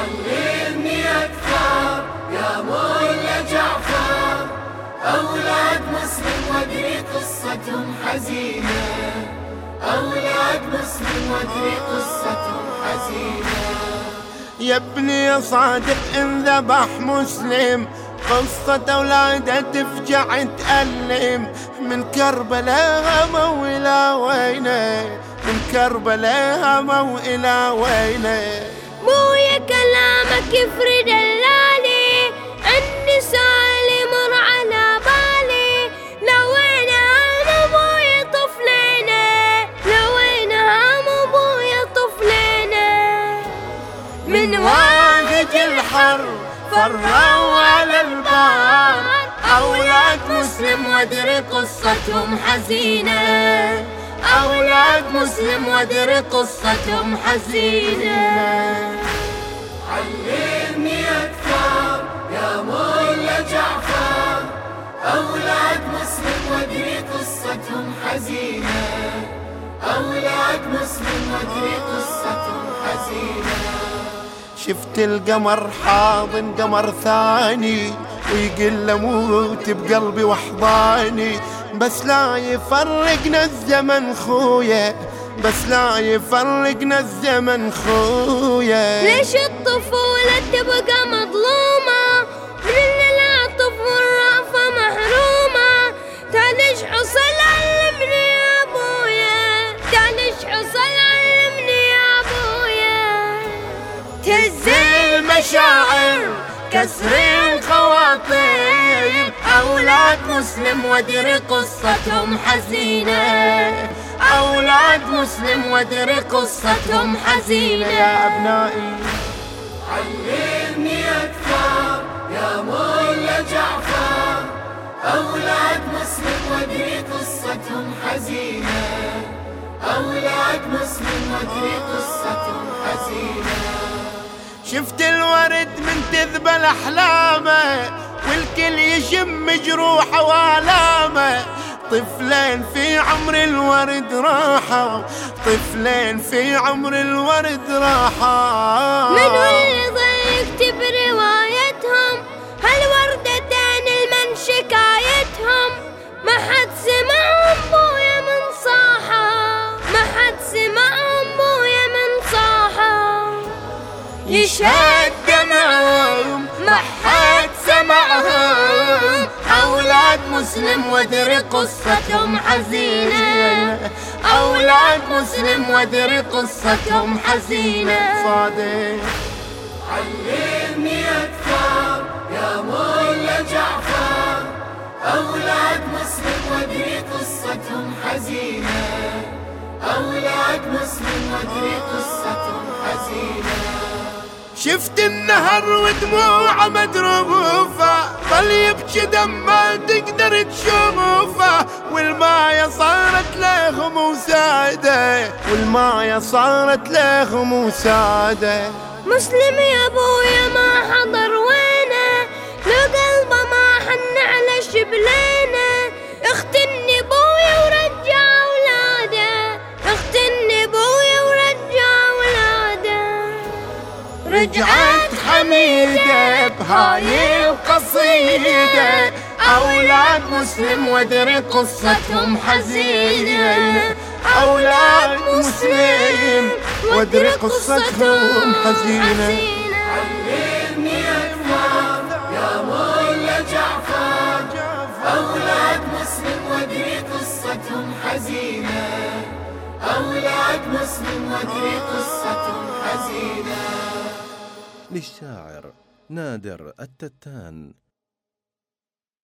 علمني أكثر يا مولا جعفر. أولاد مسلم وادري قصتهم حزينة. أولاد مسلم وادري قصتهم حزينة. يا ابني يا صادق إن ذبح مسلم قصة أولادة تفجع تألم. من كربلاء هموا إلى وينه؟ من كربلاء هموا إلى وينه؟ بويا كلامك يفرد اللالي. أني سالي مر على بالي. لوين هم أبويا طفلينا لوين هم أبويا طفلينا من واقج الحر فروا على البار أولاد مسلم وادري قصتهم حزينة. أولاد مسلم وادري قصتهم حزينة. حزينة. أولاد مسلم وادري قصتهم حزينة. شفت القمر حاضن قمر ثاني ويقل موت بقلبي وحضاني. بس لا يفرقنا الزمن خويا بس لا يفرقنا الزمن خويا. ليش الطفولة تبقى مظلومة؟ حصل علمني يا أبويا. تهز المشاعر كسر الخواطر. أولاد مسلم وادري قصتهم حزينة. أولاد مسلم وادري قصتهم حزينة. يا أبنائي. علمني أكثر يا مولا جعفر. أولاد مسلم وادري قصتهم حزينة. أولاد مسلم وادري قصتهم حزينة. شفت الورد من تذبل أحلامه والكل يشم جروحه وآلامه. طفلين في عمر الورد راحة طفلين في عمر الورد راحة من يشهد دمعهم ما حد سمعهم أولاد مسلم وادري قصتهم حزينة. أولاد مسلم وادري قصتهم حزينة. صادق علمني أكثر يا مولا جعفر. أولاد مسلم وادري قصتهم حزينة. أولاد مسلم وادري قصتهم شفت النهر ودموعه مدروفة ظل يبكي دم ما تقدر تشوفه. والماية صارت لهم وسادة والماية صارت لهم وسادة مسلم يا أبويا ما حضر وينه لو قلبه ما حن على شبلينه. رجعت حميدة بهاي القصيدة. أولاد مسلم وادري قصتهم حزينة. أولاد مسلم وادري قصتهم حزينة. علمني أكثر يا جعفر. أولاد مسلم وادري قصتهم حزينة. أولاد مسلم وادري قصتهم حزينة. للشاعر نادر التتان.